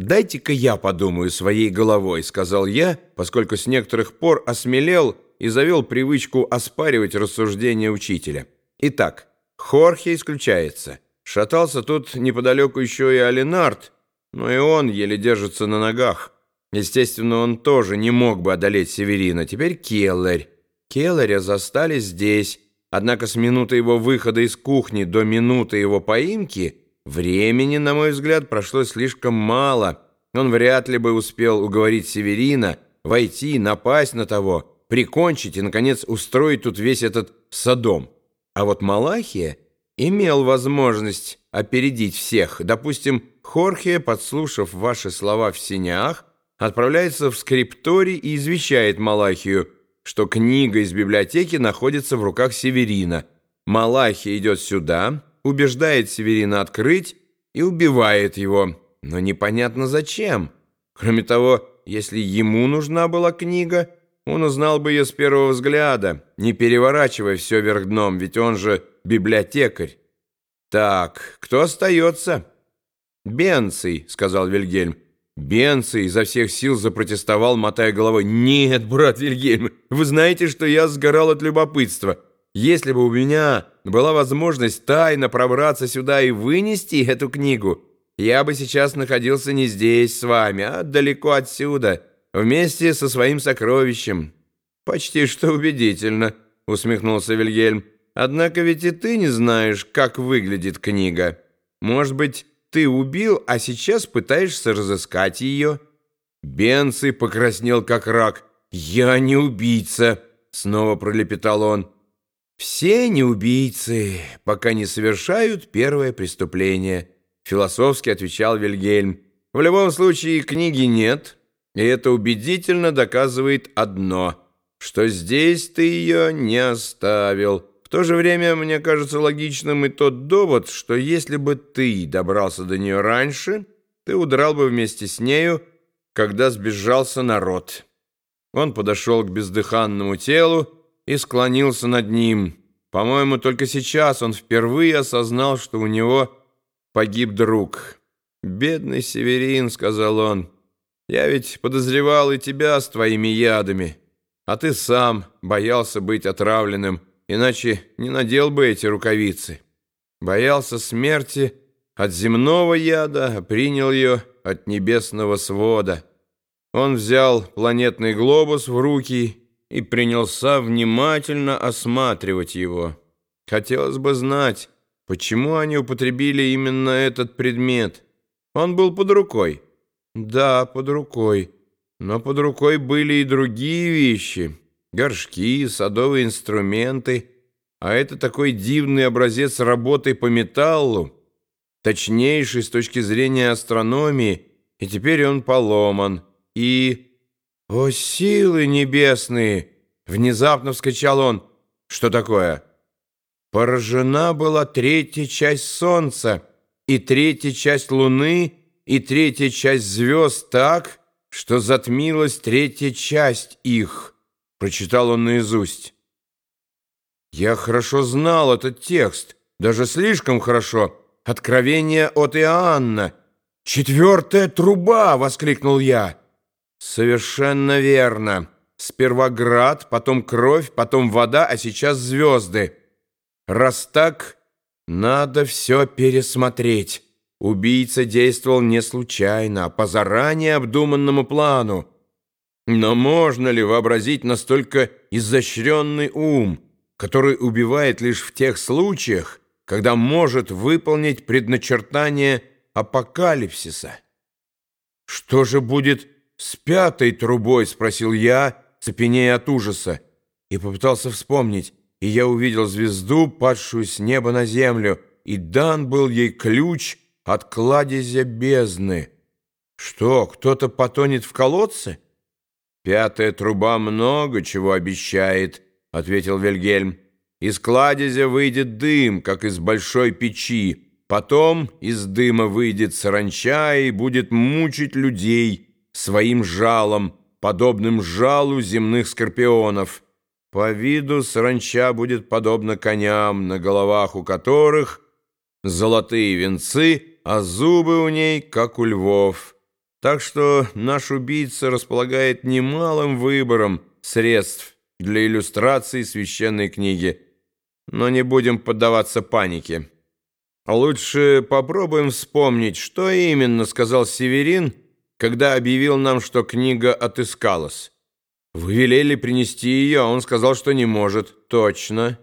«Дайте-ка я подумаю своей головой», — сказал я, поскольку с некоторых пор осмелел и завел привычку оспаривать рассуждения учителя. Итак, Хорхе исключается. Шатался тут неподалеку еще и Алинард, но и он еле держится на ногах. Естественно, он тоже не мог бы одолеть Северина. Теперь Келлер. Келлеря застали здесь, однако с минуты его выхода из кухни до минуты его поимки времени, на мой взгляд, прошло слишком мало. Он вряд ли бы успел уговорить Северина войти, напасть на того, прикончить и, наконец, устроить тут весь этот садом. А вот Малахия имел возможность опередить всех. Допустим, Хорхе, подслушав ваши слова в синях, отправляется в скрипторий и извещает Малахию, что книга из библиотеки находится в руках Северина. Малахия идет сюда, убеждает Северина открыть и убивает его. Но непонятно зачем. Кроме того, если ему нужна была книга, он узнал бы ее с первого взгляда, не переворачивая все вверх дном, ведь он же библиотекарь. «Так, кто остается?» «Бенций», — сказал Вильгельм. Бенций изо всех сил запротестовал, мотая головой. «Нет, брат Вильгельм, вы знаете, что я сгорал от любопытства. Если бы у меня была возможность тайно пробраться сюда и вынести эту книгу, я бы сейчас находился не здесь с вами, а далеко отсюда, вместе со своим сокровищем». «Почти что убедительно», — усмехнулся Вильгельм. «Однако ведь и ты не знаешь, как выглядит книга. Может быть, ты убил, а сейчас пытаешься разыскать ее». Бенций покраснел, как рак. «Я не убийца», — снова пролепетал он. «Все не убийцы, пока не совершают первое преступление», — философски отвечал Вильгельм. «В любом случае книги нет, и это убедительно доказывает одно, что здесь ты ее не оставил». В то же время мне кажется логичным и тот довод, что если бы ты добрался до нее раньше, ты удрал бы вместе с нею, когда сбежался народ. Он подошел к бездыханному телу и склонился над ним. По-моему, только сейчас он впервые осознал, что у него погиб друг. «Бедный Северин», — сказал он, — «я ведь подозревал и тебя с твоими ядами, а ты сам боялся быть отравленным» иначе не надел бы эти рукавицы. Боялся смерти от земного яда, а принял ее от небесного свода. Он взял планетный глобус в руки и принялся внимательно осматривать его. Хотелось бы знать, почему они употребили именно этот предмет. Он был под рукой. Да, под рукой. Но под рукой были и другие вещи — горшки, садовые инструменты, а это такой дивный образец работы по металлу, точнейший с точки зрения астрономии, и теперь он поломан. И... «О, силы небесные!» — внезапно вскричал он. «Что такое?» «Поражена была третья часть Солнца, и третья часть Луны, и третья часть звезд так, что затмилась третья часть их». Прочитал он наизусть. Я хорошо знал этот текст, даже слишком хорошо. Откровение от Иоанна. «Четвертая труба!» — воскликнул я. «Совершенно верно. Сперва град, потом кровь, потом вода, а сейчас звезды. Раз так, надо все пересмотреть». Убийца действовал не случайно, а по заранее обдуманному плану. Но можно ли вообразить настолько изощренный ум, который убивает лишь в тех случаях, когда может выполнить предначертание апокалипсиса? «Что же будет с пятой трубой?» — спросил я, цепенея от ужаса, и попытался вспомнить, и я увидел звезду, падшую с неба на землю, и дан был ей ключ от кладезя бездны. Что, кто-то потонет в колодце? «Пятая труба много чего обещает», — ответил Вильгельм. «Из кладезя выйдет дым, как из большой печи. Потом из дыма выйдет саранча и будет мучить людей своим жалом, подобным жалу земных скорпионов. По виду саранча будет подобна коням, на головах у которых золотые венцы, а зубы у ней, как у львов». Так что наш убийца располагает немалым выбором средств для иллюстрации священной книги. Но не будем поддаваться панике. Лучше попробуем вспомнить, что именно сказал Северин, когда объявил нам, что книга отыскалась. Вы велели принести ее, он сказал, что не может. Точно.